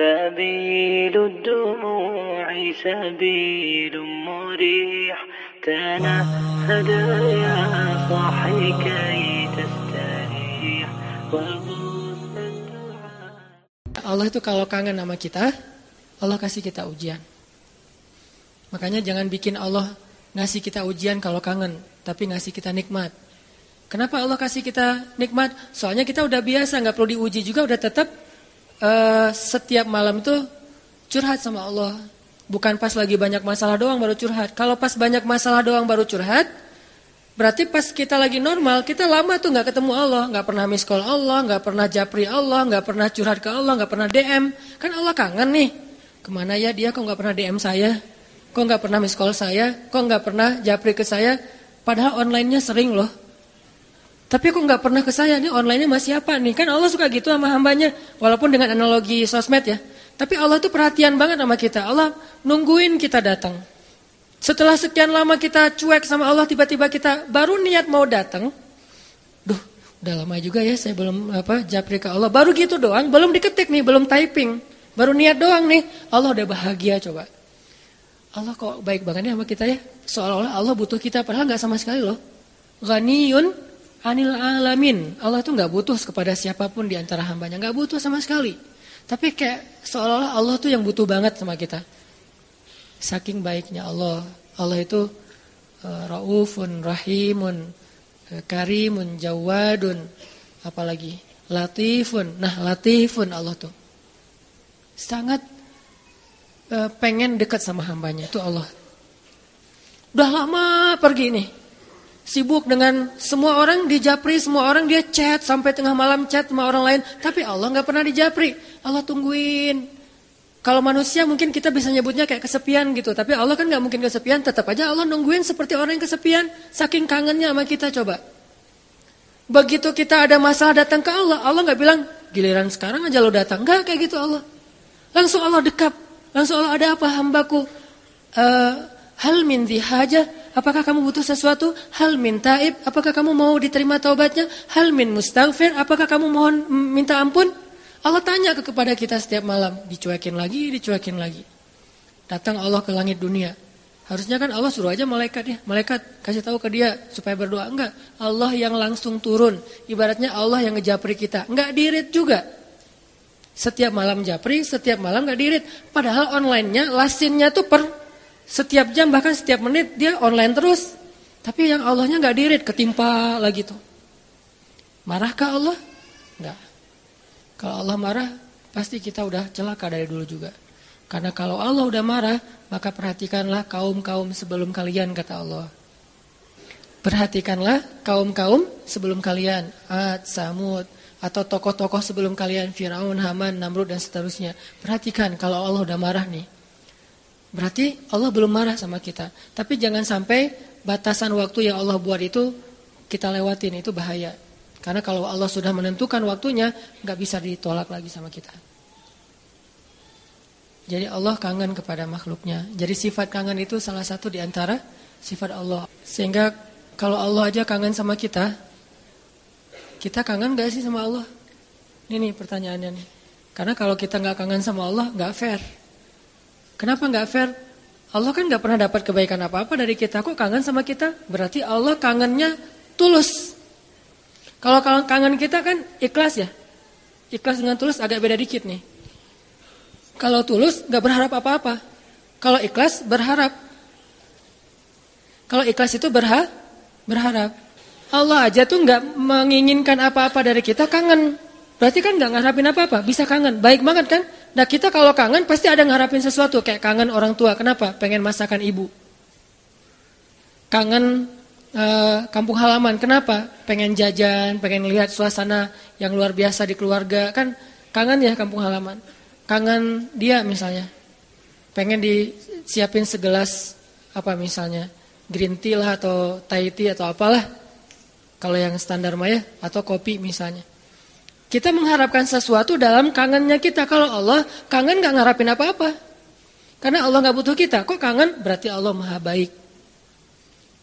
سبيل الدموع سبيل مريح تنهد يا صاحي كي تستريح وغص الدعاء Allah itu kalau kangen sama kita, Allah kasih kita ujian. Makanya jangan bikin Allah ngasih kita ujian kalau kangen, tapi ngasih kita nikmat. Kenapa Allah kasih kita nikmat? Soalnya kita udah biasa, nggak perlu diuji juga, udah tetap uh, setiap malam tuh curhat sama Allah. Bukan pas lagi banyak masalah doang baru curhat. Kalau pas banyak masalah doang baru curhat, berarti pas kita lagi normal, kita lama tuh nggak ketemu Allah, nggak pernah miss call Allah, nggak pernah japri Allah, nggak pernah curhat ke Allah, nggak pernah DM. Kan Allah kangen nih. Ke mana ya dia kok nggak pernah DM saya? Kok nggak pernah miss call saya? Kok nggak pernah japri ke saya? Padahal onlinenya sering loh. Tapi kok nggak pernah ke saya nih onlinenya masih apa nih? Kan Allah suka gitu sama hambanya. Walaupun dengan analogi sosmed ya. Tapi Allah tuh perhatian banget sama kita. Allah nungguin kita datang. Setelah sekian lama kita cuek sama Allah, tiba-tiba kita baru niat mau datang. Duh, udah lama juga ya saya belum apa japri ke Allah. Baru gitu doang, belum diketik nih, belum typing. Baru niat doang nih. Allah udah bahagia coba. Allah kok baik banget ya sama kita ya. Seolah-olah Allah butuh kita padahal nggak sama sekali loh. Ghaniyun anil alamin. Allah tuh nggak butuh kepada siapa pun di antara hambanya, nggak butuh sama sekali. Tapi kayak seolah-olah Allah tuh yang butuh banget sama kita. Saking baiknya Allah. Allah itu uh, raufun, rahimun, uh, karimun, jawadun, apalagi latifun. Nah, latifun Allah tuh. Sangat uh, pengen dekat sama hambanya itu Allah. Udah lama pergi nih sibuk dengan semua orang di Japri, semua orang dia chat sampai tengah malam chat sama orang lain, tapi Allah nggak pernah di Japri. Allah tungguin. Kalau manusia mungkin kita bisa nyebutnya kayak kesepian gitu, tapi Allah kan nggak mungkin kesepian, tetap aja Allah nungguin seperti orang yang kesepian, saking kangennya sama kita coba. Begitu kita ada masalah datang ke Allah, Allah nggak bilang giliran sekarang aja lo datang, nggak kayak gitu Allah. Langsung Allah dekap, langsung Allah ada apa hambaku? Uh, hal min haja Apakah kamu butuh sesuatu? Hal min taib? Apakah kamu mau diterima taubatnya? Hal min mustaghfir? Apakah kamu mohon minta ampun? Allah tanya ke kepada kita setiap malam, dicuekin lagi, dicuekin lagi. Datang Allah ke langit dunia. Harusnya kan Allah suruh aja malaikat ya, malaikat kasih tahu ke dia supaya berdoa enggak. Allah yang langsung turun. Ibaratnya Allah yang ngejapri kita. Enggak dirit juga. Setiap malam japri, setiap malam enggak dirit. Padahal online-nya, lasinnya tuh per setiap jam bahkan setiap menit dia online terus. Tapi yang Allahnya nggak dirit, ketimpa lagi tuh. Marahkah Allah? Enggak. Kalau Allah marah, pasti kita udah celaka dari dulu juga. Karena kalau Allah udah marah, maka perhatikanlah kaum-kaum sebelum kalian, kata Allah. Perhatikanlah kaum-kaum sebelum kalian, Ad, Samud, atau tokoh-tokoh sebelum kalian, Firaun, Haman, Namrud, dan seterusnya. Perhatikan kalau Allah udah marah nih. Berarti Allah belum marah sama kita. Tapi jangan sampai batasan waktu yang Allah buat itu kita lewatin, itu bahaya. Karena kalau Allah sudah menentukan waktunya, nggak bisa ditolak lagi sama kita. Jadi Allah kangen kepada makhluknya. Jadi sifat kangen itu salah satu di antara sifat Allah. Sehingga kalau Allah aja kangen sama kita, kita kangen gak sih sama Allah? Ini nih pertanyaannya nih. Karena kalau kita nggak kangen sama Allah, nggak fair. Kenapa nggak fair? Allah kan nggak pernah dapat kebaikan apa-apa dari kita. Kok kangen sama kita? Berarti Allah kangennya tulus. Kalau kangen kita kan ikhlas ya. Ikhlas dengan tulus agak beda dikit nih. Kalau tulus nggak berharap apa-apa. Kalau ikhlas berharap. Kalau ikhlas itu berha berharap. Allah aja tuh nggak menginginkan apa-apa dari kita kangen. Berarti kan nggak ngarapin apa-apa, bisa kangen. Baik banget kan? Nah kita kalau kangen pasti ada ngarapin sesuatu. Kayak kangen orang tua, kenapa? Pengen masakan ibu. Kangen uh, kampung halaman, kenapa? Pengen jajan, pengen lihat suasana yang luar biasa di keluarga. Kan kangen ya kampung halaman. Kangen dia misalnya. Pengen disiapin segelas apa misalnya. Green tea lah atau Thai tea atau apalah. Kalau yang standar maya atau kopi misalnya. Kita mengharapkan sesuatu dalam kangennya kita. Kalau Allah kangen gak ngarapin apa-apa. Karena Allah gak butuh kita. Kok kangen? Berarti Allah maha baik.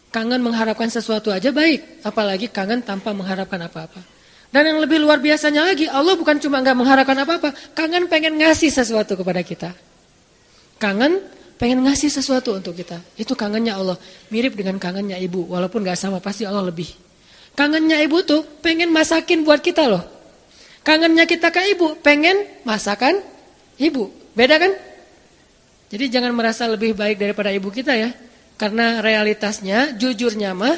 Kangen mengharapkan sesuatu aja baik. Apalagi kangen tanpa mengharapkan apa-apa. Dan yang lebih luar biasanya lagi, Allah bukan cuma nggak mengharapkan apa-apa, kangen pengen ngasih sesuatu kepada kita. Kangen pengen ngasih sesuatu untuk kita. Itu kangennya Allah. Mirip dengan kangennya ibu, walaupun nggak sama, pasti Allah lebih. Kangennya ibu tuh pengen masakin buat kita loh. Kangennya kita ke ibu, pengen masakan ibu. Beda kan? Jadi jangan merasa lebih baik daripada ibu kita ya. Karena realitasnya, jujurnya mah,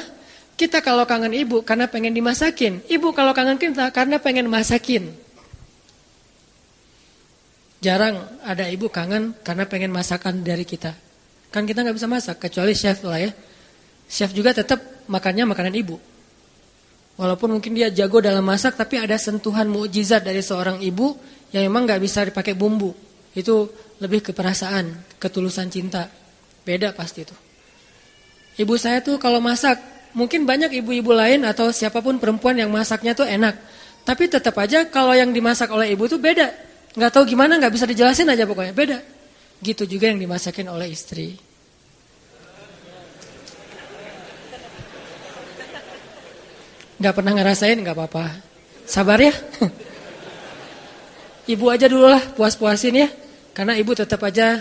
kita kalau kangen ibu karena pengen dimasakin. Ibu kalau kangen kita karena pengen masakin. Jarang ada ibu kangen karena pengen masakan dari kita. Kan kita nggak bisa masak, kecuali chef lah ya. Chef juga tetap makannya makanan ibu. Walaupun mungkin dia jago dalam masak, tapi ada sentuhan mukjizat dari seorang ibu yang memang nggak bisa dipakai bumbu. Itu lebih ke perasaan, ketulusan cinta. Beda pasti itu. Ibu saya tuh kalau masak Mungkin banyak ibu-ibu lain atau siapa pun perempuan yang masaknya tuh enak. Tapi tetap aja kalau yang dimasak oleh ibu tuh beda. Nggak tahu gimana, nggak bisa dijelasin aja pokoknya, beda. Gitu juga yang dimasakin oleh istri. Nggak pernah ngerasain, nggak apa-apa. Sabar ya. Ibu aja dulu lah, puas-puasin ya. Karena ibu tetap aja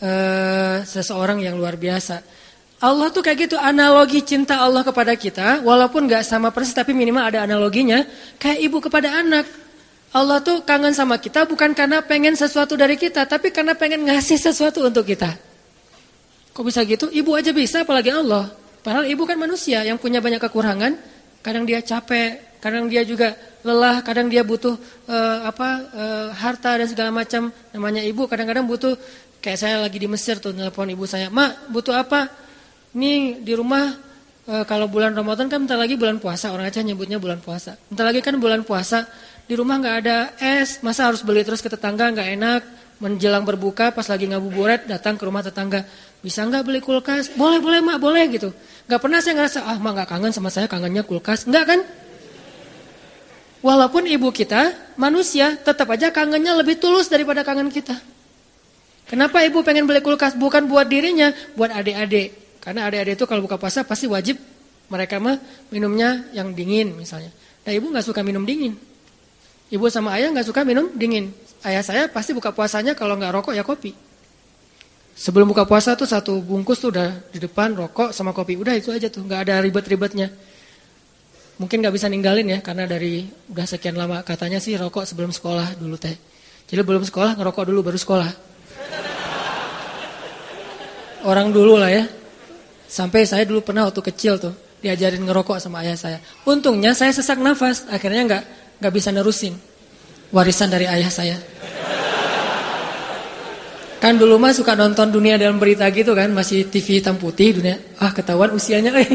uh, seseorang yang luar biasa. Allah tuh kayak gitu analogi cinta Allah kepada kita walaupun gak sama persis tapi minimal ada analoginya kayak ibu kepada anak. Allah tuh kangen sama kita bukan karena pengen sesuatu dari kita tapi karena pengen ngasih sesuatu untuk kita. Kok bisa gitu? Ibu aja bisa apalagi Allah. Padahal ibu kan manusia yang punya banyak kekurangan. Kadang dia capek, kadang dia juga lelah, kadang dia butuh uh, apa uh, harta dan segala macam. Namanya ibu kadang-kadang butuh kayak saya lagi di Mesir tuh nelpon ibu saya, "Mak, butuh apa?" Ini di rumah e, kalau bulan Ramadan kan bentar lagi bulan puasa, orang Aceh nyebutnya bulan puasa. Bentar lagi kan bulan puasa, di rumah nggak ada es, masa harus beli terus ke tetangga nggak enak. Menjelang berbuka pas lagi ngabuburit datang ke rumah tetangga, bisa nggak beli kulkas? Boleh boleh mak boleh gitu. Nggak pernah saya ngerasa ah mak nggak kangen sama saya kangennya kulkas, nggak kan? Walaupun ibu kita manusia, tetap aja kangennya lebih tulus daripada kangen kita. Kenapa ibu pengen beli kulkas? Bukan buat dirinya, buat adik-adik. Karena adik-adik itu kalau buka puasa pasti wajib mereka mah minumnya yang dingin misalnya. Nah ibu nggak suka minum dingin. Ibu sama ayah nggak suka minum dingin. Ayah saya pasti buka puasanya kalau nggak rokok ya kopi. Sebelum buka puasa tuh satu bungkus tuh udah di depan rokok sama kopi. Udah itu aja tuh, nggak ada ribet-ribetnya. Mungkin nggak bisa ninggalin ya karena dari udah sekian lama katanya sih rokok sebelum sekolah dulu teh. Jadi belum sekolah ngerokok dulu baru sekolah. Orang dulu lah ya. Sampai saya dulu pernah waktu kecil tuh diajarin ngerokok sama ayah saya. Untungnya saya sesak nafas, akhirnya nggak nggak bisa nerusin warisan dari ayah saya. Kan dulu mah suka nonton dunia dalam berita gitu kan, masih TV hitam putih dunia. Ah ketahuan usianya eh.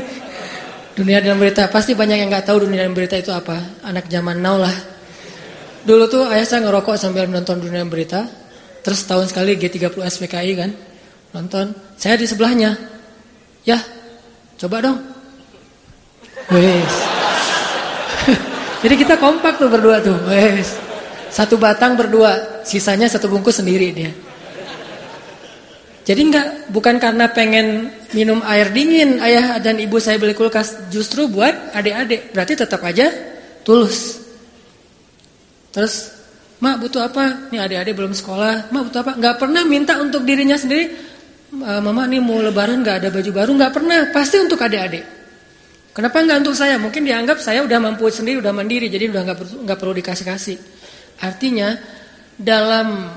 Dunia dalam berita pasti banyak yang nggak tahu dunia dalam berita itu apa. Anak zaman now lah. Dulu tuh ayah saya ngerokok sambil nonton dunia dalam berita. Terus tahun sekali G30 SPKI kan. Nonton. Saya di sebelahnya. Ya, coba dong. Wes. Jadi kita kompak tuh berdua tuh. Wes. Satu batang berdua, sisanya satu bungkus sendiri dia. Jadi enggak bukan karena pengen minum air dingin ayah dan ibu saya beli kulkas justru buat adik-adik. Berarti tetap aja tulus. Terus, "Mak butuh apa?" Nih adik-adik belum sekolah. "Mak butuh apa?" Enggak pernah minta untuk dirinya sendiri. Eh, mama nih mau lebaran gak ada baju baru nggak pernah pasti untuk adik-adik kenapa nggak untuk saya mungkin dianggap saya udah mampu sendiri udah mandiri jadi udah nggak perlu nggak perlu dikasih kasih artinya dalam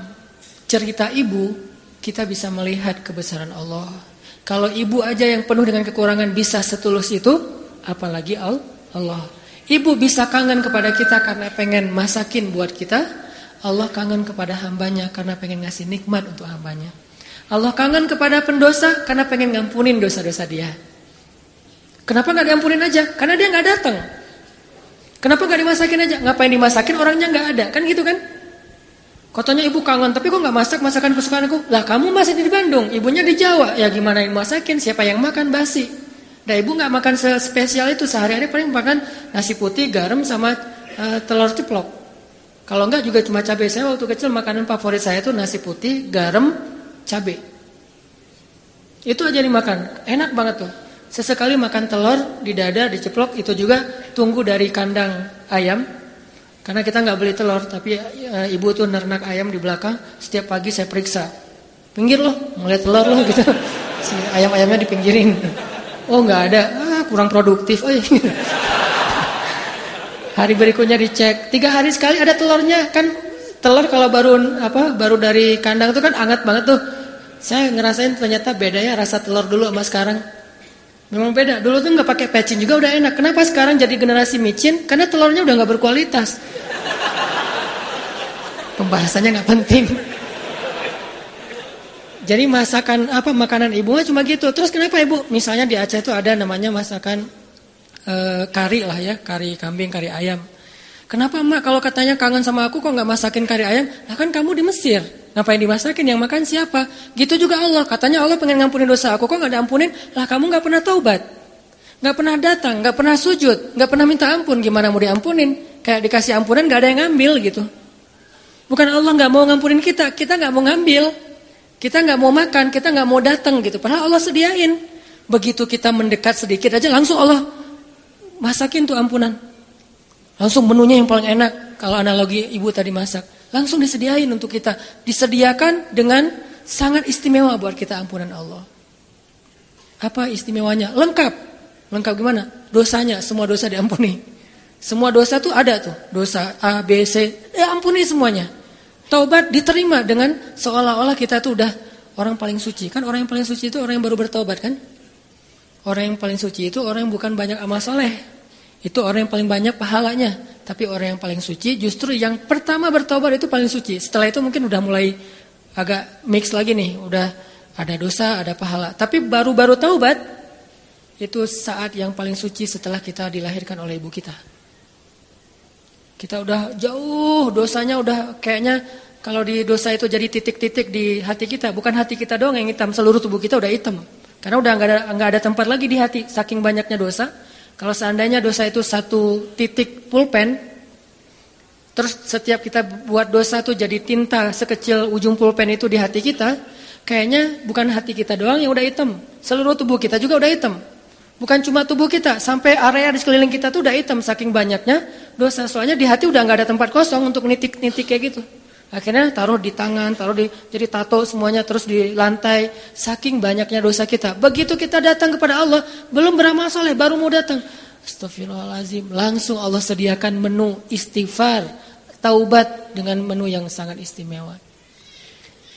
cerita ibu kita bisa melihat kebesaran Allah kalau ibu aja yang penuh dengan kekurangan bisa setulus itu apalagi Allah ibu bisa kangen kepada kita karena pengen masakin buat kita Allah kangen kepada hambanya karena pengen ngasih nikmat untuk hambanya Allah kangen kepada pendosa karena pengen ngampunin dosa-dosa dia. Kenapa nggak diampunin aja? Karena dia nggak datang. Kenapa nggak dimasakin aja? Ngapain dimasakin orangnya nggak ada? Kan gitu kan? Katanya ibu kangen, tapi kok nggak masak masakan kesukaan aku? Lah kamu masih di Bandung, ibunya di Jawa. Ya gimana yang masakin? Siapa yang makan basi? Nah ibu nggak makan spesial itu sehari-hari paling makan nasi putih, garam sama uh, telur ceplok. Kalau enggak juga cuma cabai. Saya waktu kecil makanan favorit saya itu nasi putih, garam, cabai. Itu aja dimakan, enak banget tuh. Sesekali makan telur di dada, diceplok, itu juga tunggu dari kandang ayam. Karena kita nggak beli telur, tapi e, ibu tuh nernak ayam di belakang. Setiap pagi saya periksa. Pinggir loh, ngeliat telur loh gitu. Si ayam-ayamnya dipinggirin. Oh nggak ada, ah, kurang produktif. Oh, iya. Hari berikutnya dicek, tiga hari sekali ada telurnya. Kan telur kalau baru apa baru dari kandang itu kan hangat banget tuh. Saya ngerasain ternyata bedanya rasa telur dulu sama sekarang. Memang beda. Dulu tuh nggak pakai pecin juga udah enak. Kenapa sekarang jadi generasi micin? Karena telurnya udah nggak berkualitas. Pembahasannya nggak penting. Jadi masakan apa makanan ibu cuma gitu. Terus kenapa ibu? Misalnya di Aceh itu ada namanya masakan e, kari lah ya, kari kambing, kari ayam. Kenapa emak kalau katanya kangen sama aku kok nggak masakin kari ayam? Nah kan kamu di Mesir. Ngapain dimasakin? Yang makan siapa? Gitu juga Allah. Katanya Allah pengen ngampunin dosa aku. Kok nggak diampunin? Lah kamu nggak pernah taubat. nggak pernah datang, nggak pernah sujud, nggak pernah minta ampun. Gimana mau diampunin? Kayak dikasih ampunan nggak ada yang ngambil gitu. Bukan Allah nggak mau ngampunin kita, kita nggak mau ngambil. Kita nggak mau makan, kita nggak mau datang gitu. Padahal Allah sediain. Begitu kita mendekat sedikit aja langsung Allah masakin tuh ampunan. Langsung menunya yang paling enak. Kalau analogi ibu tadi masak. Langsung disediain untuk kita. Disediakan dengan sangat istimewa buat kita ampunan Allah. Apa istimewanya? Lengkap. Lengkap gimana? Dosanya, semua dosa diampuni. Semua dosa tuh ada tuh. Dosa A, B, C. Ya ampuni semuanya. Taubat diterima dengan seolah-olah kita tuh udah orang paling suci. Kan orang yang paling suci itu orang yang baru bertobat kan? Orang yang paling suci itu orang yang bukan banyak amal soleh. Itu orang yang paling banyak pahalanya. Tapi orang yang paling suci justru yang pertama bertobat itu paling suci. Setelah itu mungkin udah mulai agak mix lagi nih, udah ada dosa, ada pahala. Tapi baru-baru taubat itu saat yang paling suci setelah kita dilahirkan oleh ibu kita. Kita udah jauh dosanya udah kayaknya kalau di dosa itu jadi titik-titik di hati kita, bukan hati kita doang yang hitam, seluruh tubuh kita udah hitam. Karena udah nggak ada nggak ada tempat lagi di hati saking banyaknya dosa. Kalau seandainya dosa itu satu titik pulpen, terus setiap kita buat dosa tuh jadi tinta sekecil ujung pulpen itu di hati kita, kayaknya bukan hati kita doang yang udah hitam, seluruh tubuh kita juga udah hitam. Bukan cuma tubuh kita, sampai area di sekeliling kita tuh udah hitam saking banyaknya dosa. Soalnya di hati udah nggak ada tempat kosong untuk nitik-nitik kayak gitu. Akhirnya taruh di tangan, taruh di jadi tato semuanya terus di lantai. Saking banyaknya dosa kita. Begitu kita datang kepada Allah, belum beramal soleh, baru mau datang. Astagfirullahalazim. Langsung Allah sediakan menu istighfar, taubat dengan menu yang sangat istimewa.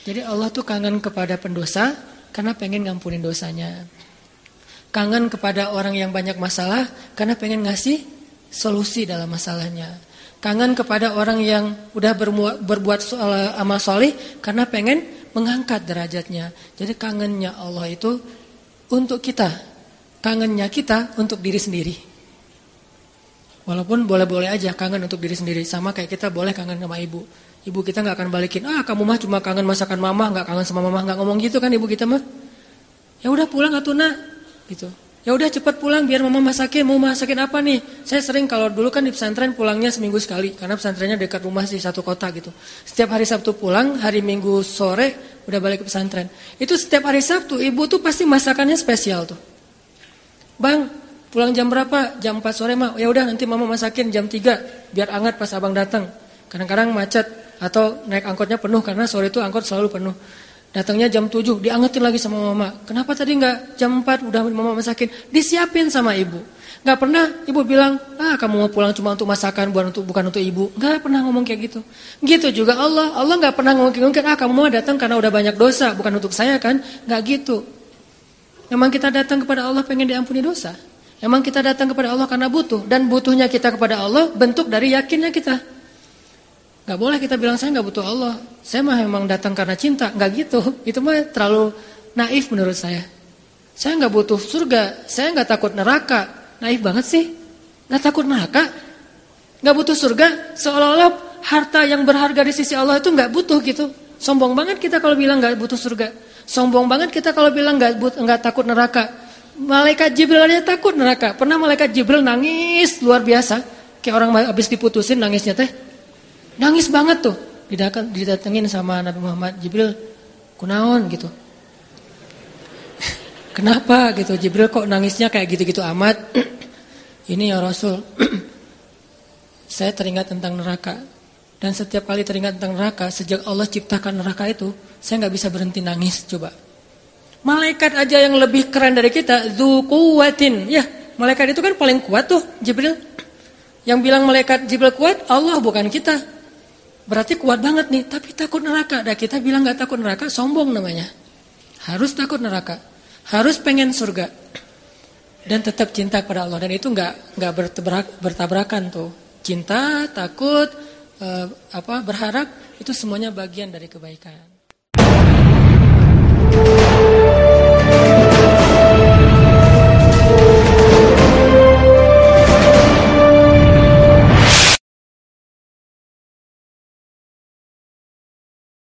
Jadi Allah tuh kangen kepada pendosa karena pengen ngampunin dosanya. Kangen kepada orang yang banyak masalah karena pengen ngasih solusi dalam masalahnya. Kangen kepada orang yang udah berbuat soal amal soleh karena pengen mengangkat derajatnya. Jadi kangennya Allah itu untuk kita. Kangennya kita untuk diri sendiri. Walaupun boleh-boleh aja kangen untuk diri sendiri. Sama kayak kita boleh kangen sama ibu. Ibu kita nggak akan balikin. Ah kamu mah cuma kangen masakan mama, nggak kangen sama mama, nggak ngomong gitu kan ibu kita mah. Ya udah pulang atau nak, gitu. Ya udah cepat pulang biar mama masakin. Mau masakin apa nih? Saya sering kalau dulu kan di pesantren pulangnya seminggu sekali karena pesantrennya dekat rumah sih satu kota gitu. Setiap hari Sabtu pulang, hari Minggu sore udah balik ke pesantren. Itu setiap hari Sabtu ibu tuh pasti masakannya spesial tuh. Bang, pulang jam berapa? Jam 4 sore mah. Ya udah nanti mama masakin jam 3 biar hangat pas abang datang. Kadang-kadang macet atau naik angkotnya penuh karena sore itu angkot selalu penuh. Datangnya jam 7, diangetin lagi sama mama. Kenapa tadi nggak jam 4 udah mama masakin? Disiapin sama ibu. Nggak pernah ibu bilang, ah kamu mau pulang cuma untuk masakan bukan untuk bukan untuk ibu. Nggak pernah ngomong kayak gitu. Gitu juga Allah. Allah nggak pernah ngomong kayak gitu. ah kamu mau datang karena udah banyak dosa, bukan untuk saya kan? Nggak gitu. Memang kita datang kepada Allah pengen diampuni dosa. Memang kita datang kepada Allah karena butuh dan butuhnya kita kepada Allah bentuk dari yakinnya kita. Gak boleh kita bilang saya gak butuh Allah. Saya mah memang datang karena cinta. Gak gitu. Itu mah terlalu naif menurut saya. Saya gak butuh surga. Saya gak takut neraka. Naif banget sih. Gak takut neraka. Gak butuh surga. Seolah-olah harta yang berharga di sisi Allah itu gak butuh gitu. Sombong banget kita kalau bilang gak butuh surga. Sombong banget kita kalau bilang gak, but, gak takut neraka. Malaikat Jibril aja takut neraka. Pernah malaikat Jibril nangis luar biasa. Kayak orang habis diputusin nangisnya teh. Nangis banget tuh. Didatengin sama Nabi Muhammad Jibril. Kunaon gitu. Kenapa gitu Jibril kok nangisnya kayak gitu-gitu amat? Ini ya Rasul. saya teringat tentang neraka. Dan setiap kali teringat tentang neraka, sejak Allah ciptakan neraka itu, saya nggak bisa berhenti nangis. Coba. Malaikat aja yang lebih keren dari kita, zukuwatin. Ya, malaikat itu kan paling kuat tuh, Jibril. Yang bilang malaikat Jibril kuat, Allah bukan kita. Berarti kuat banget nih, tapi takut neraka. Dan kita bilang nggak takut neraka, sombong namanya. Harus takut neraka. Harus pengen surga. Dan tetap cinta kepada Allah. Dan itu nggak nggak bertabrakan tuh. Cinta, takut, uh, apa berharap itu semuanya bagian dari kebaikan.